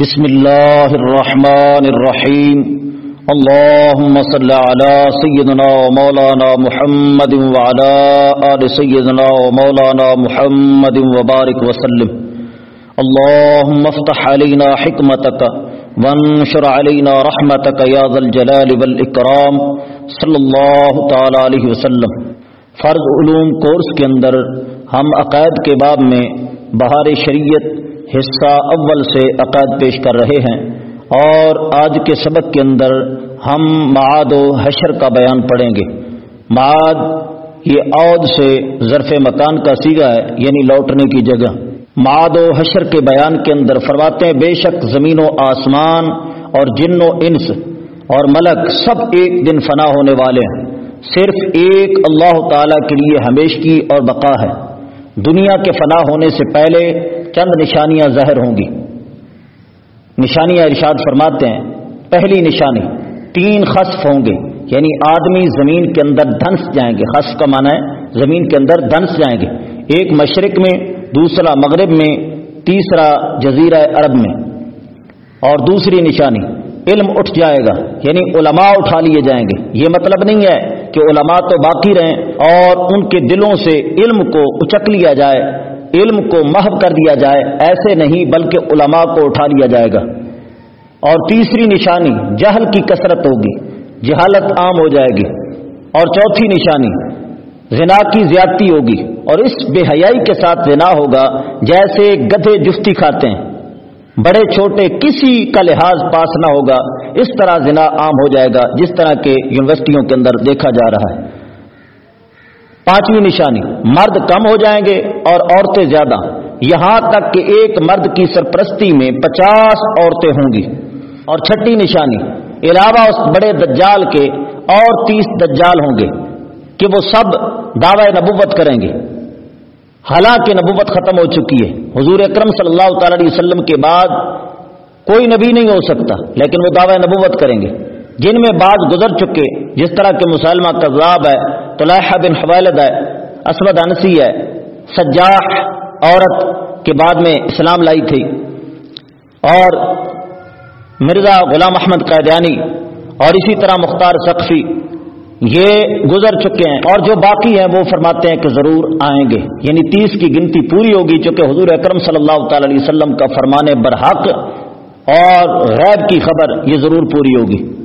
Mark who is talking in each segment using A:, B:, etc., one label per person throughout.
A: بسم الله الرحمن الرحيم اللهم صل على سيدنا ومولانا محمد وعلى آل سيدنا ومولانا محمد وبارك وسلم. اللهم افتح علينا حكمتك وانشر علينا رحمتك يا ذا الجلال والإكرام صلی اللہ تعالی علیہ وسلم. فرض علوم کورس کے اندر ہم عقائد کے باب میں بہار شریعت حصہ اول سے عقائد پیش کر رہے ہیں اور آج کے سبق کے اندر ہم معاد و حشر کا بیان پڑھیں گے۔ معاد یہ عود سے ظرف مکان کا سیگا ہے یعنی لوٹنے کی جگہ۔ معاد و حشر کے بیان کے اندر فرماتے ہیں، بے شک زمین و آسمان اور جن و انس اور ملک سب ایک دن فنا ہونے والے ہیں۔ صرف ایک اللہ تعالی کے لیے ہمیشگی اور بقا ہے۔ دنیا کے فنا ہونے سے پہلے چند نشانیاں ظاہر ہوں گی۔ نشانیاں ارشاد فرماتے ہیں۔ پہلی نشانی، تین خصف ہوں گے یعنی آدمی زمین کے اندر دھنس جائیں گے۔ خصف کا معنی ہے زمین کے اندر دھنس جائیں گے۔ ایک مشرق میں، دوسرا مغرب میں، تیسرا جزیرہ عرب میں۔ اور دوسری نشانی، علم اٹھ جائے گا یعنی علماء اٹھا لیے جائیں گے۔ یہ مطلب نہیں ہے کہ علماء تو باقی رہیں اور ان کے دلوں سے علم کو اچک لیا جائے۔ علم کو محب کر دیا جائے، ایسے نہیں بلکہ علماء کو اٹھا لیا جائے گا۔ اور تیسری نشانی، جہل کی کثرت ہوگی، جہالت عام ہو جائے گی۔ اور چوتھی نشانی، زنا کی زیادتی ہوگی۔ اور اس بے حیائی کے ساتھ زنا ہوگا، جیسے گدھے جفتی کھاتے ہیں۔ بڑے چھوٹے کسی کا لحاظ پاس نہ ہوگا، اس طرح زنا عام ہو جائے گا، جس طرح کے یونیورسٹیوں کے اندر دیکھا جا رہا ہے۔ پانچویں نشانی، مرد کم ہو جائیں گے اور عورتیں زیادہ۔ یہاں تک کہ ایک مرد کی سرپرستی میں پچاس عورتیں ہوں گی۔ اور چھٹی نشانی، علاوہ اس بڑے دجال کے اور تیس دجال ہوں گے کہ وہ سب دعوی نبوت کریں گے۔ حالانکہ نبوت ختم ہو چکی ہے۔ حضور اکرم صلی اللہ تعالی علیہ وسلم کے بعد کوئی نبی نہیں ہو سکتا، لیکن وہ دعوی نبوت کریں گے۔ جن میں بعض گزر چکے جس طرح کے مسلمہ کذاب ہے طلحہ بن حوالد ہے، اسود انسی ہے، سجاح عورت کے بعد میں اسلام لائی تھی۔ اور مرزا غلام احمد قیدیانی اور اسی طرح مختار سقفی، یہ گزر چکے ہیں۔ اور جو باقی ہیں، وہ فرماتے ہیں کہ ضرور آئیں گے۔ یعنی تیس کی گنتی پوری ہوگی، چونکہ حضور اکرم صلی اللہ تعالی علیہ وسلم کا فرمان برحق اور غیب کی خبر یہ ضرور پوری ہوگی۔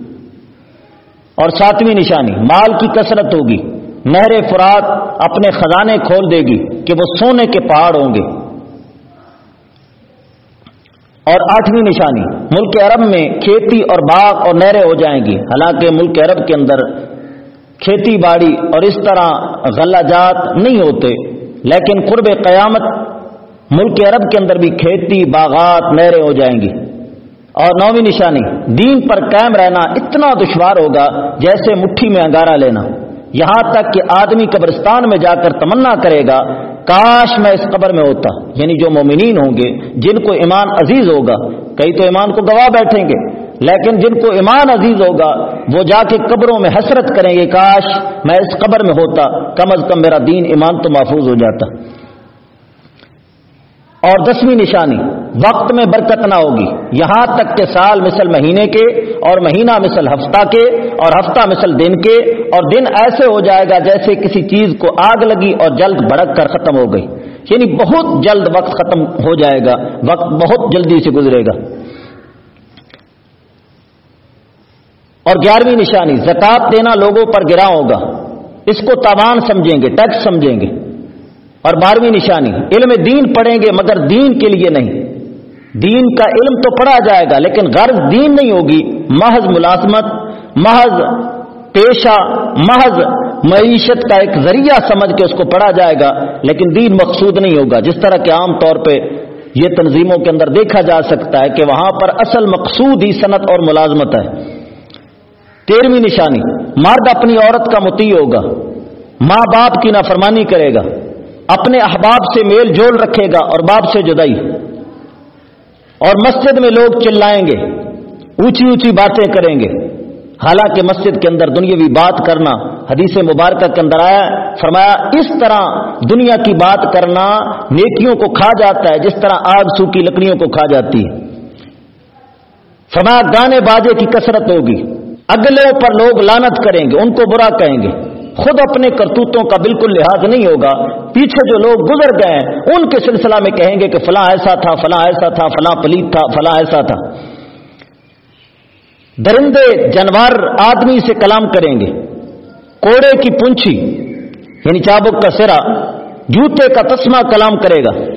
A: اور ساتویں نشانی، مال کی کثرت ہوگی، نہر فرات اپنے خزانے کھول دے گی کہ وہ سونے کے پہاڑ ہوں گے۔ اور آٹھویں نشانی، ملک عرب میں کھیتی اور باغ اور نہریں ہو جائیں گی۔ حالانکہ ملک عرب کے اندر کھیتی باڑی اور اس طرح غلہ جات نہیں ہوتے، لیکن قرب قیامت ملک عرب کے اندر بھی کھیتی، باغات، نہریں ہو جائیں گی۔ اور نویں نشانی، دین پر قائم رہنا اتنا دشوار ہوگا جیسے مٹھی میں انگارہ لینا۔ یہاں تک کہ آدمی قبرستان میں جا کر تمنا کرے گا، کاش میں اس قبر میں ہوتا۔ یعنی جو مومنین ہوں گے، جن کو ایمان عزیز ہوگا، کئی تو ایمان کو گواہ بیٹھیں گے، لیکن جن کو ایمان عزیز ہوگا، وہ جا کے قبروں میں حسرت کریں گے، کاش میں اس قبر میں ہوتا، کم از کم میرا دین ایمان تو محفوظ ہو جاتا۔ اور دسویں نشانی وقت میں برکت نہ ہوگی۔ یہاں تک کہ سال مثل مہینے کے اور مہینہ مثل ہفتہ کے اور ہفتہ مثل دن کے اور دن ایسے ہو جائے گا جیسے کسی چیز کو آگ لگی اور جلد بھڑک کر ختم ہو گئی۔ یعنی بہت جلد وقت ختم ہو جائے گا۔ وقت بہت جلدی سے گزرے گا۔ اور گیارہویں نشانی زکات دینا لوگوں پر گرا ہوگا۔ اس کو تاوان سمجھیں گے، ٹیکس سمجھیں گے۔ اور بارہویں نشانی، علم دین پڑھیں گے مگر دین کے لیے نہیں۔ دین کا علم تو پڑھا جائے گا، لیکن غرض دین نہیں ہوگی۔ محض ملازمت، محض پیشہ، محض معیشت کا ایک ذریعہ سمجھ کے اس کو پڑھا جائے گا، لیکن دین مقصود نہیں ہوگا۔ جس طرح کہ عام طور پہ یہ تنظیموں کے اندر دیکھا جا سکتا ہے کہ وہاں پر اصل مقصود ہی صنعت اور ملازمت ہے۔ تیرہویں نشانی، مرد اپنی عورت کا متی ہوگا، ماں باپ کی نافرمانی کرے گا، اپنے احباب سے میل جول رکھے گا اور باپ سے جدائی۔ اور مسجد میں لوگ چلائیں گے، اونچی اونچی باتیں کریں گے۔ حالانکہ مسجد کے اندر دنیاوی بات کرنا، حدیث مبارکہ کے اندر آیا، فرمایا، اس طرح دنیا کی بات کرنا نیکیوں کو کھا جاتا ہے، جس طرح آگ سوکھی لکڑیوں کو کھا جاتی ہے۔ فرمایا، گانے باجے کی کثرت ہوگی۔ اگلوں پر لوگ لانت کریں گے، ان کو برا کہیں گے۔ خود اپنے کرتوتوں کا بالکل لحاظ نہیں ہوگا۔ پیچھے جو لوگ گزر گئے ان کے سلسلہ میں کہیں گے کہ فلاں ایسا تھا، فلاں ایسا تھا، فلاں پلیت تھا، فلاں ایسا تھا۔ درندے، جانور آدمی سے کلام کریں گے۔ کوڑے کی پنچھی یعنی چابک کا سرا، جوتے کا تسمہ کلام کرے گا۔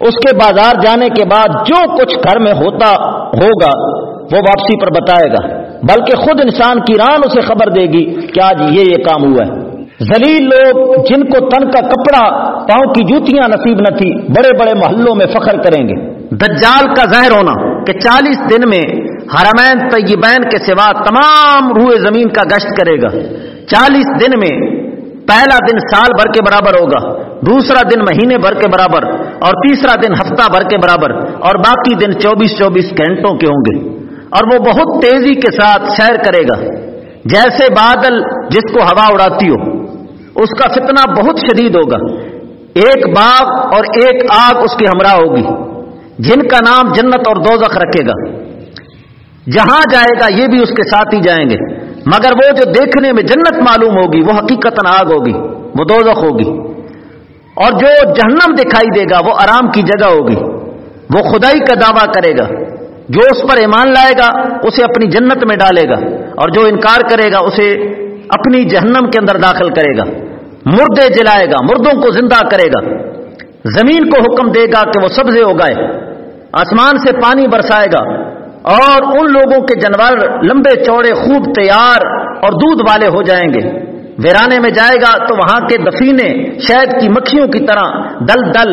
A: اس کے بازار جانے کے بعد جو کچھ گھر میں ہوتا ہوگا، وہ واپسی پر بتائے گا۔ بلکہ خود انسان کی ران اسے خبر دے گی کہ آج یہ یہ کام ہوا ہے۔ زلیل لوگ جن کو تن کا کپڑا، پاؤں کی جوتیاں نصیب نہ تھی، بڑے بڑے محلوں میں فخر کریں گے۔ دجال کا ظاہر ہونا کہ چالیس دن میں حرمین طیبین کے سوا تمام روئے زمین کا گشت کرے گا۔ چالیس دن میں پہلا دن سال بھر کے برابر ہوگا، دوسرا دن مہینے بھر کے برابر، اور تیسرا دن ہفتہ بھر کے برابر، اور باقی دن چوبیس چوبیس گھنٹوں کے ہوں گے۔ اور وہ بہت تیزی کے ساتھ سیر کرے گا۔ جیسے بادل جس کو ہوا اڑاتی ہو، اس کا فتنہ بہت شدید ہوگا۔ ایک باغ اور ایک آگ اس کی ہمراہ ہوگی، جن کا نام جنت اور دوزخ رکھے گا۔ جہاں جائے گا، یہ بھی اس کے ساتھ ہی جائیں گے۔ مگر وہ جو دیکھنے میں جنت معلوم ہوگی، وہ حقیقت آگ ہوگی، وہ دوزخ ہوگی۔ اور جو جہنم دکھائی دے گا، وہ آرام کی جگہ ہوگی، وہ خدائی کا دعویٰ کرے گا۔ جو اس پر ایمان لائے گا، اسے اپنی جنت میں ڈالے گا، اور جو انکار کرے گا، اسے اپنی جہنم کے اندر داخل کرے گا۔ مردے جلائے گا، مردوں کو زندہ کرے گا۔ زمین کو حکم دے گا کہ وہ سبزے اگائے، آسمان سے پانی برسائے گا، اور ان لوگوں کے جانور لمبے چوڑے، خوب تیار اور دودھ والے ہو جائیں گے۔ ویرانے میں جائے گا تو وہاں کے دفینے شہد کی مکھیوں کی طرح دل دل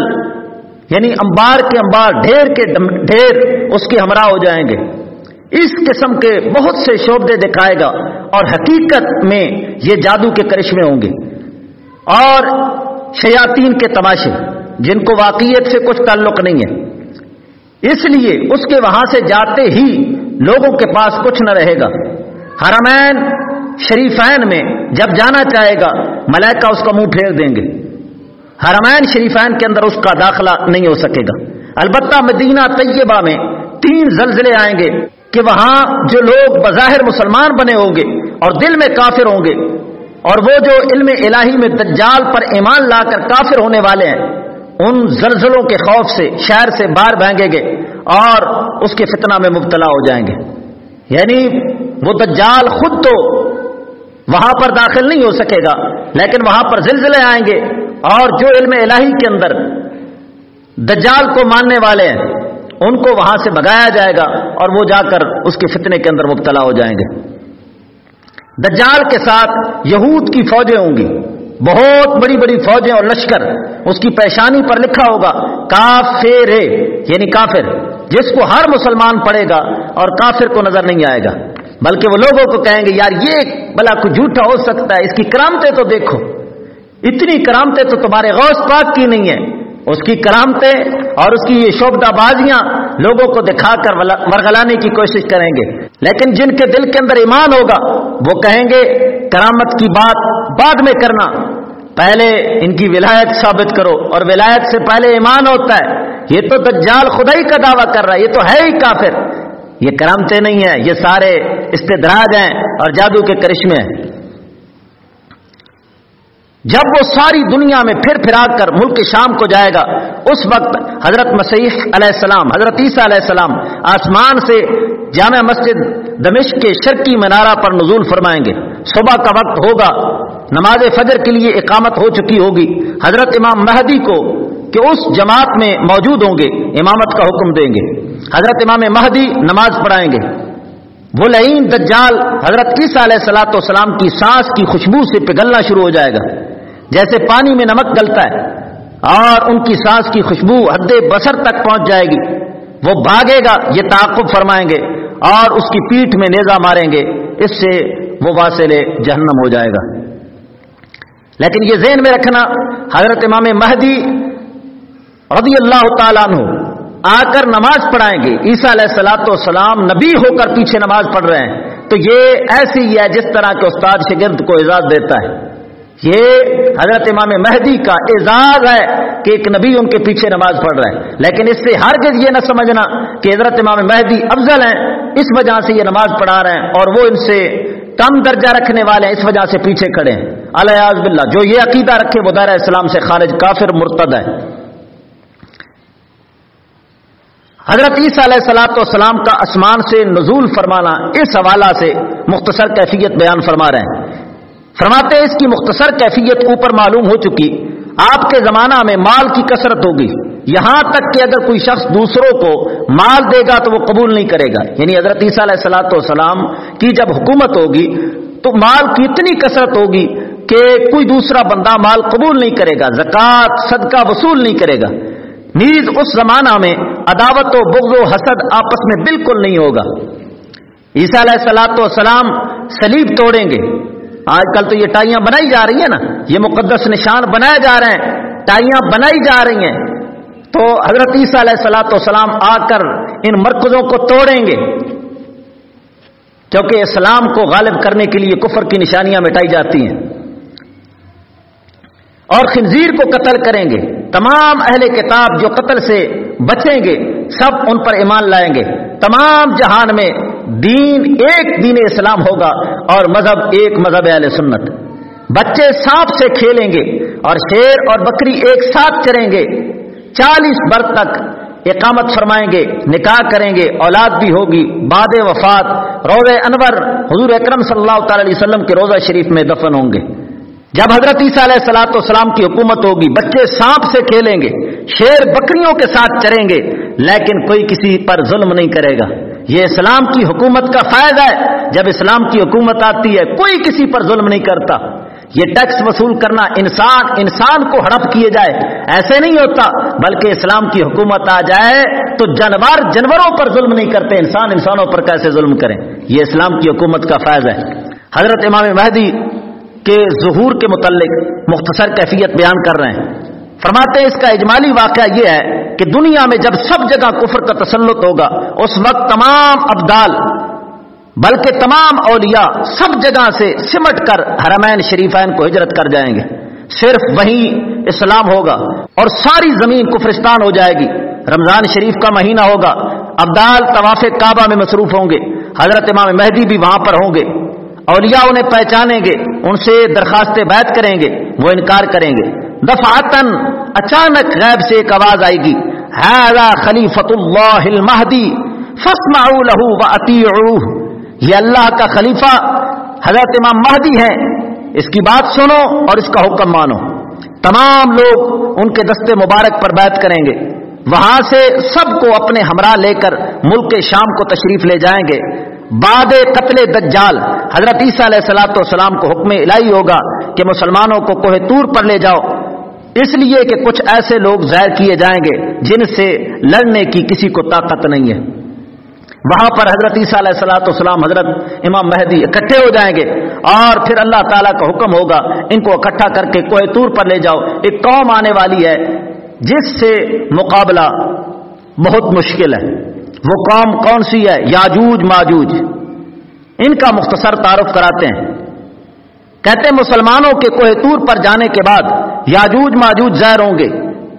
A: یعنی امبار کے امبار ڈھیر کے ڈھیر اس کے ہمراہ ہو جائیں گے۔ اس قسم کے بہت سے شعبے دکھائے گا اور حقیقت میں یہ جادو کے کرشمے ہوں گے۔ اور شیاتین کے تماشے، جن کو واقعیت سے کچھ تعلق نہیں ہے۔ اس لیے اس کے وہاں سے جاتے ہی لوگوں کے پاس کچھ نہ رہے گا۔ حرمین، شریفین میں جب جانا چاہے گا، ملائکہ اس کا منہ پھیر دیں گے۔ حرمین شریفین کے اندر اس کا داخلہ نہیں ہو سکے گا۔ البتہ مدینہ طیبہ میں تین زلزلے آئیں گے کہ وہاں جو لوگ بظاہر مسلمان بنے ہوں گے اور دل میں کافر ہوں گے اور وہ جو علم الہی میں دجال پر ایمان لا کر کافر ہونے والے ہیں، ان زلزلوں کے خوف سے، شہر سے باہر بھینگیں گے اور اس کے فتنہ میں مبتلا ہو جائیں گے۔ یعنی وہ دجال خود تو وہاں پر داخل نہیں ہو سکے گا، لیکن وہاں پر زلزلے آئیں گے۔ اور جو علم الہی کے اندر دجال کو ماننے والے ہیں، ان کو وہاں سے بگایا جائے گا اور وہ جا کر اس کے فتنے کے اندر مبتلا ہو جائیں گے۔ دجال کے ساتھ یہود کی فوجیں ہوں گی۔ بہت بڑی بڑی فوجیں اور لشکر۔ اس کی پیشانی پر لکھا ہوگا، کافر یعنی کافر۔ جس کو ہر مسلمان پڑھے گا اور کافر کو نظر نہیں آئے گا۔ بلکہ وہ لوگوں کو کہیں گے، یار یہ بلا کچھ جھوٹا ہو سکتا ہے، اس کی کرامتیں تو دیکھو۔ اتنی کرامتیں تو تمہارے غوث پاک کی نہیں ہے اس کی کرامتیں اور اس کی یہ شوبدہ بازیاں لوگوں کو دکھا کر مرغلانے کی کوشش کریں گے۔ لیکن جن کے دل کے اندر ایمان ہوگا، وہ کہیں گے، کرامت کی بات بعد میں کرنا۔ پہلے ان کی ولایت ثابت کرو۔ اور ولایت سے پہلے ایمان ہوتا ہے۔ یہ تو دجال خدا ہی کا دعویٰ کر رہا ہے۔ یہ تو ہے ہی کافر۔ یہ کرامتے نہیں ہیں۔ یہ سارے استدراج ہیں اور جادو کے کرشمے ہیں۔ جب وہ ساری دنیا میں پھر پھرا کر ملک شام کو جائے گا، اس وقت حضرت مسیح علیہ السلام، حضرت عیسیٰ علیہ السلام آسمان سے جامع مسجد دمشق کے شرکی منارہ پر نزول فرمائیں گے۔ صبح کا وقت ہوگا، نماز فجر کے لیے اقامت ہو چکی ہوگی۔ حضرت امام مہدی کو کہ اس جماعت میں موجود ہوں گے، امامت کا حکم دیں گے۔ حضرت امام مہدی نماز پڑھائیں گے۔ وہ لعین دجال حضرت عیسیٰ علیہ السلاۃ والسلام کی سانس کی خوشبو سے پگھلنا شروع ہو جائے گا۔ جیسے پانی میں نمک گلتا ہے اور ان کی سانس کی خوشبو حد بسر تک پہنچ جائے گی۔ وہ بھاگے گا، یہ تعاقب فرمائیں گے اور اس کی پیٹھ میں نیزا ماریں گے۔ اس سے وہ واصل جہنم ہو جائے گا۔ لیکن یہ ذہن میں رکھنا، حضرت امام مہدی رضی اللہ تعالیٰ عنہ آ کر نماز پڑھائیں گے۔ عیسیٰ علیہ السلاۃ والسلام نبی ہو کر پیچھے نماز پڑھ رہے ہیں۔ تو یہ ایسی ہی ہے جس طرح کے استاد شگرد کو اعزاز دیتا ہے۔ یہ حضرت امام مہدی کا اعزاز ہے کہ ایک نبی ان کے پیچھے نماز پڑھ رہا ہے لیکن اس سے ہر یہ نہ سمجھنا کہ حضرت امام مہدی افضل ہیں، اس وجہ سے یہ نماز پڑھا رہے ہیں اور وہ ان سے کم درجہ رکھنے والے ہیں، اس وجہ سے پیچھے کھڑے ہیں۔ الیاز باللہ، جو یہ عقیدہ رکھے وہ دائرہ اسلام سے خارج کافر مرتد ہے حضرت عیسیٰ علیہ السلاۃ والسلام کا اسمان سے نزول فرمانا اس حوالہ سے مختصر کیفیت بیان فرما رہے ہیں۔ فرماتے اس کی مختصر کیفیت اوپر معلوم ہو چکی۔ آپ کے زمانہ میں مال کی کثرت ہوگی۔ یہاں تک کہ اگر کوئی شخص دوسروں کو مال دے گا تو وہ قبول نہیں کرے گا۔ یعنی حضرت عیسیٰ علیہ السلاۃ والسلام کی جب حکومت ہوگی تو مال کی اتنی کثرت ہوگی کہ کوئی دوسرا بندہ مال قبول نہیں کرے گا، زکوٰۃ، صدقہ وصول نہیں کرے گا۔ نیز اس زمانہ میں عداوت و بغض و حسد آپس میں بالکل نہیں ہوگا۔ عیسیٰ علیہ السلاۃ والسلام سلیب توڑیں گے۔ آج کل تو یہ ٹائیاں بنائی جا رہی ہیں نا، یہ مقدس نشان بنائے جا رہے ہیں، ٹائیاں بنائی جا رہی ہیں۔ تو حضرت عیسیٰ علیہ السلاۃ والسلام آ کر ان مرکزوں کو توڑیں گے۔ کیونکہ اسلام کو غالب کرنے کے لیے کفر کی نشانیاں مٹائی جاتی ہیں۔ اور خنزیر کو قتل کریں گے۔ تمام اہل کتاب جو قتل سے بچیں گے، سب ان پر ایمان لائیں گے۔ تمام جہان میں دین ایک دین اسلام ہوگا اور مذہب ایک مذہب اہل سنت۔ بچے سانپ سے کھیلیں گے اور شیر اور بکری ایک ساتھ چریں گے۔ چالیس برس تک اقامت فرمائیں گے، نکاح کریں گے، اولاد بھی ہوگی۔ باد وفات روز انور، حضور اکرم صلی اللہ تعالی علیہ وسلم کے روزہ شریف میں دفن ہوں گے۔ جب حضرت عیسیٰ علیہ السلاۃ والسلام کی حکومت ہوگی، بچے سانپ سے کھیلیں گے، شیر بکریوں کے ساتھ چریں گے، لیکن کوئی کسی پر ظلم نہیں کرے گا۔ یہ اسلام کی حکومت کا فائدہ ہے۔ جب اسلام کی حکومت آتی ہے، کوئی کسی پر ظلم نہیں کرتا۔ یہ ٹیکس وصول کرنا انسان انسان کو ہڑپ کیے جائے۔ ایسے نہیں ہوتا، بلکہ اسلام کی حکومت آ جائے تو جانور، جانوروں پر ظلم نہیں کرتے۔ انسان انسانوں پر کیسے ظلم کریں یہ اسلام کی حکومت کا فائز ہے۔ حضرت امام مہدی کے ظہور کے متعلق مختصر کیفیت بیان کر رہے ہیں۔ فرماتے ہیں، اس کا اجمالی واقعہ یہ ہے کہ دنیا میں جب سب جگہ کفر کا تسلط ہوگا، اس وقت تمام ابدال، بلکہ تمام اولیاء سب جگہ سے سمٹ کر حرمین شریفین کو ہجرت کر جائیں گے۔ صرف وہی اسلام ہوگا اور ساری زمین کفرستان ہو جائے گی۔ رمضان شریف کا مہینہ ہوگا، ابدال طواف کعبہ میں مصروف ہوں گے۔ حضرت امام مہدی بھی وہاں پر ہوں گے۔ اولیاء انہیں پہچانیں گے، ان سے درخواست بیت کریں گے، وہ انکار کریں گے۔ دفعتن اچانک غیب سے ایک آواز آئے گی خلیفت اللہ المہدی، فاسمعوا له واطیعوه یہ اللہ کا خلیفہ حضرت امام مہدی ہے۔ اس کی بات سنو اور اس کا حکم مانو۔ تمام لوگ ان کے دستے مبارک پر بیت کریں گے۔ وہاں سے سب کو اپنے ہمراہ لے کر ملک شام کو تشریف لے جائیں گے۔ باد قتل دجال، حضرت عیسیٰ علیہ السلاۃ والسلام کو حکم الہی ہوگا کہ مسلمانوں کو کوہ تور پر لے جاؤ۔ اس لیے کہ کچھ ایسے لوگ ظاہر کیے جائیں گے جن سے لڑنے کی کسی کو طاقت نہیں ہے۔ وہاں پر حضرت عیسیٰ علیہ السلاۃ والسلام حضرت امام مہدی اکٹھے ہو جائیں گے اور پھر اللہ تعالیٰ کا حکم ہوگا، ان کو اکٹھا کر کے کوہ تور پر لے جاؤ۔ ایک قوم آنے والی ہے جس سے مقابلہ بہت مشکل ہے۔ وہ قوم کون سی ہے؟ یاجوج، ماجوج۔ ان کا مختصر تعارف کراتے ہیں۔ کہتے ہیں مسلمانوں کے کوہ تور پر جانے کے بعد یاجوج ماجوج زہر ہوں گے۔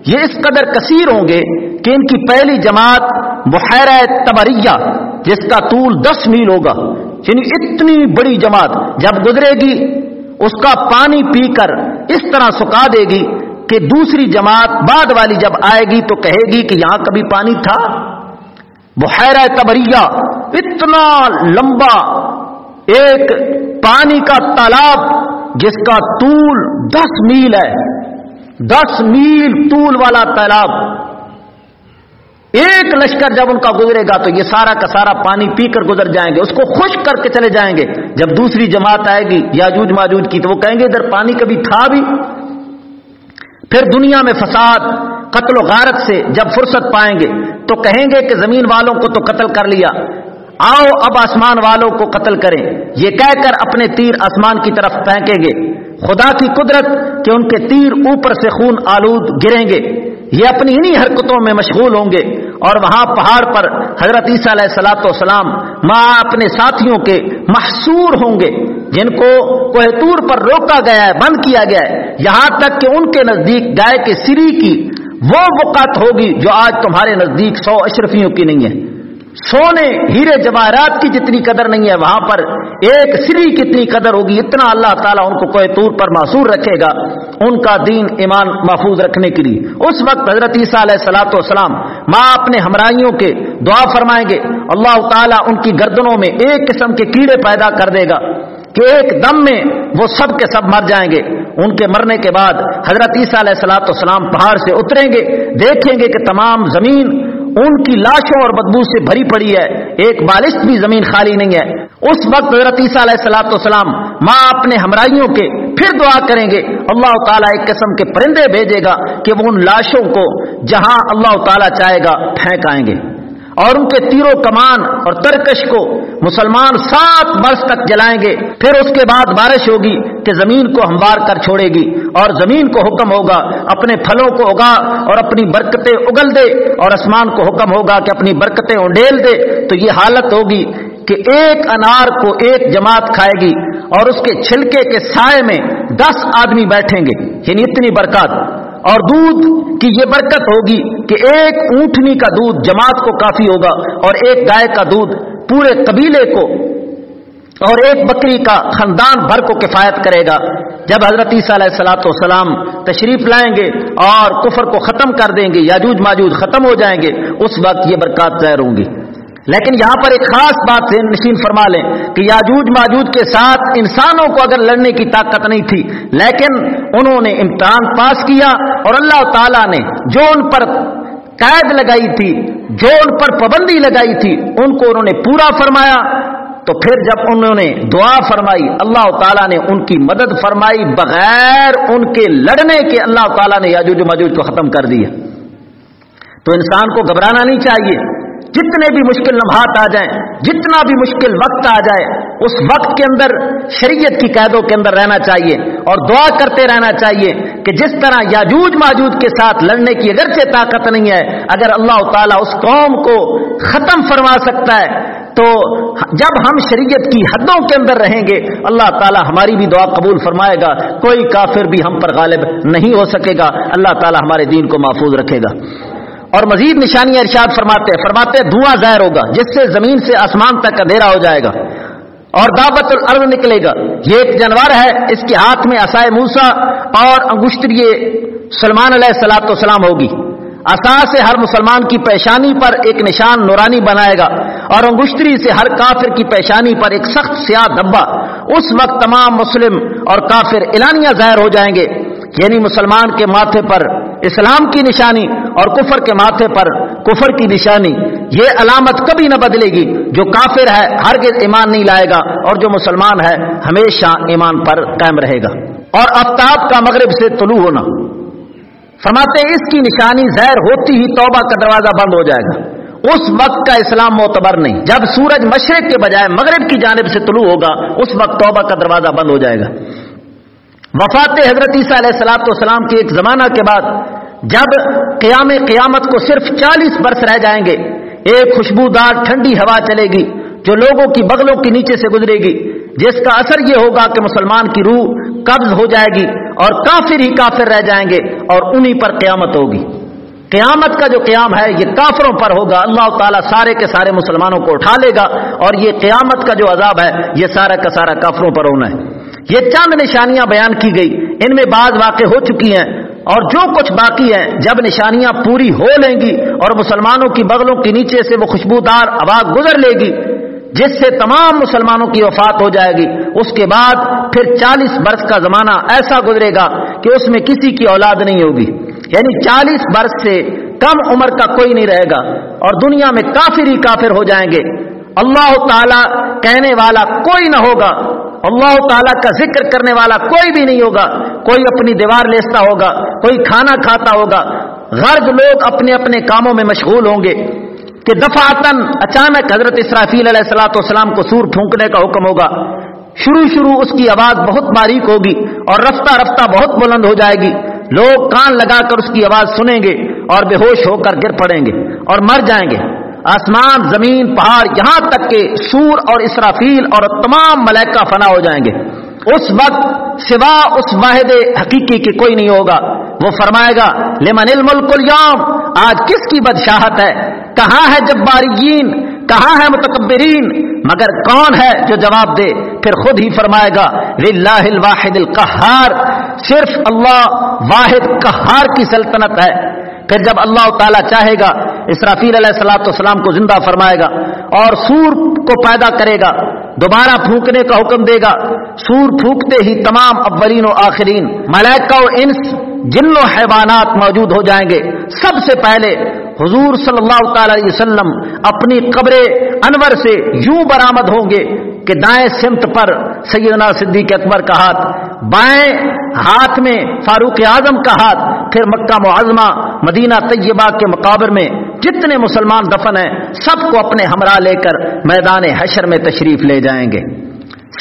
A: یہ اس قدر کثیر ہوں گے کہ ان کی پہلی جماعت بحیرہ تبریہ، جس کا طول دس میل ہوگا یعنی اتنی بڑی جماعت جب گزرے گی، اس کا پانی پی کر اس طرح سکھا دے گی کہ دوسری جماعت بعد والی جب آئے گی تو کہے گی کہ یہاں کبھی پانی تھا۔ بحیرہ تبریہ اتنا لمبا ایک پانی کا تالاب جس کا طول دس میل ہے۔ دس میل طول والا تالاب۔ ایک لشکر جب ان کا گزرے گا تو یہ سارا کا سارا پانی پی کر گزر جائیں گے، اس کو خشک کر کے چلے جائیں گے۔ جب دوسری جماعت آئے گی، یاجوج ماجوج کی، تو وہ کہیں گے، ادھر پانی کبھی تھا بھی۔ پھر دنیا میں فساد، قتل و غارت سے جب فرصت پائیں گے، تو کہیں گے کہ زمین والوں کو تو قتل کر لیا۔ آؤ اب آسمان والوں کو قتل کریں۔ یہ کہہ کر اپنے تیر آسمان کی طرف پھینکیں گے۔ خدا کی قدرت کہ ان کے تیر اوپر سے خون آلود گریں گے۔ یہ اپنی انہی حرکتوں میں مشغول ہوں گے۔ اور وہاں پہاڑ پر حضرت عیسیٰ علیہ سلاۃ والسلام ماں اپنے ساتھیوں کے محصور ہوں گے، جن کو کوہ تور پر روکا گیا ہے، بند کیا گیا ہے۔ یہاں تک کہ ان کے نزدیک گائے کے سری کی وہ وقت ہوگی جو آج تمہارے نزدیک سو اشرفیوں کی نہیں ہے۔ سونے ہیرے جواہرات کی جتنی قدر نہیں ہے، وہاں پر ایک سری کتنی قدر ہوگی، اتنا اللہ تعالیٰ ان کو کوئی طور پر معصور رکھے گا ان کا دین ایمان محفوظ رکھنے کے لیے۔ اس وقت حضرت عیسیٰ علیہ سلاۃ والسلام ماں اپنے ہمراہیوں کے دعا فرمائیں گے، اللہ تعالیٰ ان کی گردنوں میں ایک قسم کے کیڑے پیدا کر دے گا کہ ایک دم میں وہ سب کے سب مر جائیں گے۔ ان کے مرنے کے بعد حضرت عیسیٰ علیہ سلاۃ والسلام پہاڑ سے اتریں گے، دیکھیں گے کہ تمام زمین ان کی لاشوں اور بدبو سے بھری پڑی ہے۔ ایک بالشت بھی زمین خالی نہیں ہے۔ اس وقت حضرت عیسیٰ علیہ السلاۃ والسلام ماں اپنے ہمراہیوں کے پھر دعا کریں گے۔ اللہ تعالیٰ ایک قسم کے پرندے بھیجے گا کہ وہ ان لاشوں کو جہاں اللہ تعالیٰ چاہے گا پھینک آئیں گے۔ اور ان کے تیرو کمان اور ترکش کو مسلمان سات برس تک جلائیں گے۔ پھر اس کے بعد بارش ہوگی۔ کہ زمین کو ہموار کر چھوڑے گی اور زمین کو حکم ہوگا، اپنے پھلوں کو اگا اور اپنی برکتیں اگل دے اور آسمان کو حکم ہوگا کہ اپنی برکتیں انڈیل دے۔ تو یہ حالت ہوگی کہ ایک انار کو ایک جماعت کھائے گی اور اس کے چھلکے کے سائے میں دس آدمی بیٹھیں گے یعنی اتنی برکات۔ اور دودھ کی یہ برکت ہوگی کہ ایک اونٹنی کا دودھ جماعت کو کافی ہوگا اور ایک گائے کا دودھ پورے قبیلے کو اور ایک بکری کا خاندان بھر کو کفایت کرے گا۔ جب حضرت عیسیٰ علیہ السلاۃ والسلام تشریف لائیں گے اور کفر کو ختم کر دیں گے، یاجوج ماجوج ختم ہو جائیں گے، اس وقت یہ برکات ظاہر ہوں گی۔ لیکن یہاں پر ایک خاص بات سے نشین فرما لیں کہ یاجوج ماجوج کے ساتھ انسانوں کو اگر لڑنے کی طاقت نہیں تھی، لیکن انہوں نے امتحان پاس کیا اور اللہ تعالی نے جو ان پر قید لگائی تھی، جو ان پر پابندی لگائی تھی، ان کو انہوں نے پورا فرمایا۔ تو پھر جب انہوں نے دعا فرمائی، اللہ تعالیٰ نے ان کی مدد فرمائی، بغیر ان کے لڑنے کے اللہ تعالیٰ نے یاجوج ماجوج کو ختم کر دیا۔ تو انسان کو گھبرانا نہیں چاہیے۔ جتنے بھی مشکل لمحات آ جائیں، جتنا بھی مشکل وقت آ جائے، اس وقت کے اندر شریعت کی قیدوں کے اندر رہنا چاہیے۔ اور دعا کرتے رہنا چاہیے کہ جس طرح یاجوج ماجوج کے ساتھ لڑنے کی اگرچہ طاقت نہیں ہے، اگر اللہ تعالیٰ اس قوم کو ختم فرما سکتا ہے تو جب ہم شریعت کی حدوں کے اندر رہیں گے، اللہ تعالیٰ ہماری بھی دعا قبول فرمائے گا۔ کوئی کافر بھی ہم پر غالب نہیں ہو سکے گا۔ اللہ تعالیٰ ہمارے دین کو محفوظ رکھے گا۔ اور مزید نشانی ارشاد فرماتے ہیں فرماتے ہیں، دھواں ظاہر ہوگا، جس سے زمین سے آسمان تک اندھیرا ہو جائے گا۔ اور دعوت الارض نکلے گا۔ یہ ایک جانور ہے، اس کے ہاتھ میں اسائے موسا اور انگشتری سلمان علیہ السلاۃ والسلام ہوگی۔ اصا سے ہر مسلمان کی پیشانی پر ایک نشان نورانی بنائے گا۔ اور انگشتری سے ہر کافر کی پیشانی پر ایک سخت سیاہ دھبا۔ اس وقت تمام مسلم اور کافر اعلانیہ ظاہر ہو جائیں گے۔ یعنی مسلمان کے ماتھے پر اسلام کی نشانی اور کفر کے ماتھے پر کفر کی نشانی۔ یہ علامت کبھی نہ بدلے گی۔ جو کافر ہے ہر ایمان نہیں لائے گا۔ اور جو مسلمان ہے، ہمیشہ ایمان پر قائم رہے گا۔ اور آفتاب کا مغرب سے طلوع ہونا۔ فرماتے اس کی نشانی زہر ہوتی ہی توبہ کا دروازہ بند ہو جائے گا۔ اس وقت کا اسلام معتبر نہیں۔ جب سورج مشرق کے بجائے مغرب کی جانب سے طلوع ہوگا، اس وقت توبہ کا دروازہ بند ہو جائے گا۔ وفات حضرت عیسیٰ علیہ السلاط والسلام کے ایک زمانہ کے بعد، جب قیام قیامت کو صرف چالیس برس رہ جائیں گے، ایک خوشبودار ٹھنڈی ہوا چلے گی، جو لوگوں کی بغلوں کے نیچے سے گزرے گی، جس کا اثر یہ ہوگا کہ مسلمان کی روح قبض ہو جائے گی اور کافر ہی کافر رہ جائیں گے اور انہی پر قیامت ہوگی۔ قیامت کا جو قیام ہے، یہ کافروں پر ہوگا۔ اللہ تعالیٰ سارے کے سارے مسلمانوں کو اٹھا لے گا اور یہ قیامت کا جو عذاب ہے، یہ سارا کا سارا کافروں پر ہونا ہے۔ یہ چند نشانیاں بیان کی گئی۔ ان میں بعض واقع ہو چکی ہیں اور جو کچھ باقی ہے جب نشانیاں پوری ہو لیں گی اور مسلمانوں کی بغلوں کے نیچے سے وہ خوشبودار آواز گزر لے گی، جس سے تمام مسلمانوں کی وفات ہو جائے گی۔ اس کے بعد پھر چالیس برس کا زمانہ ایسا گزرے گا کہ اس میں کسی کی اولاد نہیں ہوگی۔ یعنی چالیس برس سے کم عمر کا کوئی نہیں رہے گا اور دنیا میں کافر ہی کافر ہو جائیں گے۔ اللہ تعالی کہنے والا کوئی نہ ہوگا۔ اللہ تعالیٰ کا ذکر کرنے والا کوئی بھی نہیں ہوگا۔ کوئی اپنی دیوار لیستا ہوگا، کوئی کھانا کھاتا ہوگا۔ غرض لوگ اپنے اپنے کاموں میں مشغول ہوں گے۔ کہ دفعتاً اچانک حضرت اسرافیل علیہ السلاۃ والسلام کو سور پھونکنے کا حکم ہوگا۔ شروع شروع اس کی آواز بہت باریک ہوگی اور رفتہ رفتہ بہت بلند ہو جائے گی۔ لوگ کان لگا کر اس کی آواز سنیں گے اور بے ہوش ہو کر گر پڑیں گے اور مر جائیں گے۔ آسمان، زمین، پہاڑ، یہاں تک کہ سور اور اسرافیل اور تمام ملائکہ فنا ہو جائیں گے۔ اس وقت سوا اس واحد حقیقی کے کوئی نہیں ہوگا۔ وہ فرمائے گا، لمن الملک اليوم، آج کس کی بدشاہت ہے؟ کہاں ہے جب کہاں ہے متکبرین؟ مگر کون ہے جو جواب دے؟ پھر خود ہی فرمائے گا، للہ الواحد القہار، صرف اللہ واحد قہار کی سلطنت ہے۔ پھر جب اللہ تعالیٰ چاہے گا، اسرافیل علیہ السلاۃ والسلام کو زندہ فرمائے گا اور سور کو پیدا کرے گا دوبارہ پھونکنے کا حکم دے گا۔ سور پھونکتے ہی تمام اولین و آخرین، ملائکہ و انس، جن و حیوانات موجود ہو جائیں گے۔ سب سے پہلے حضور صلی اللہ تعالی علیہ وسلم اپنی قبر انور سے یوں برآمد ہوں گے کہ دائیں سمت پر سیدنا صدیق اکبر کا ہاتھ، بائیں ہاتھ میں فاروق اعظم کا ہاتھ، پھر مکہ معظمہ، مدینہ طیبہ کے مقابر میں جتنے مسلمان دفن ہیں، سب کو اپنے ہمراہ لے کر میدان حشر میں تشریف لے جائیں گے۔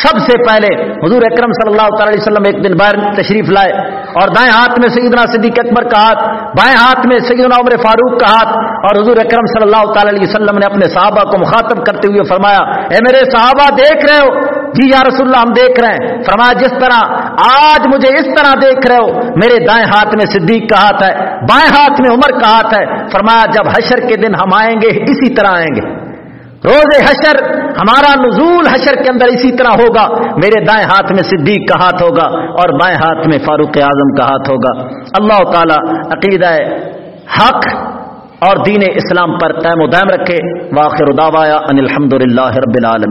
A: سب سے پہلے حضور اکرم صلی اللہ تعالی علیہ وسلم ایک دن باہر تشریف لائے۔ اور دائیں ہاتھ میں سیدنا صدیق اکبر کا ہاتھ، بائیں ہاتھ میں سیدنا عمر فاروق کا ہاتھ۔ اور حضور اکرم صلی اللہ تعالی علیہ وسلم نے اپنے صحابہ کو مخاطب کرتے ہوئے فرمایا، اے میرے صحابہ دیکھ رہے ہو؟ جی یا رسول اللہ، ہم دیکھ رہے ہیں۔ فرمایا، جس طرح آج مجھے اس طرح دیکھ رہے ہو، میرے دائیں ہاتھ میں صدیق کا ہاتھ ہے، بائیں ہاتھ میں عمر کا ہاتھ ہے۔ فرمایا، جب حشر کے دن ہم آئیں گے، اسی طرح آئیں گے۔ روز حشر، ہمارا نزول حشر کے اندر اسی طرح ہوگا۔ میرے دائیں ہاتھ میں صدیق کا ہاتھ ہوگا اور بائیں ہاتھ میں فاروق اعظم کا ہاتھ ہوگا۔ اللہ تعالی عقیدہ حق اور دین اسلام پر قائم و دائم رکھے۔ واخر دعوایا ان الحمد للہ رب العالم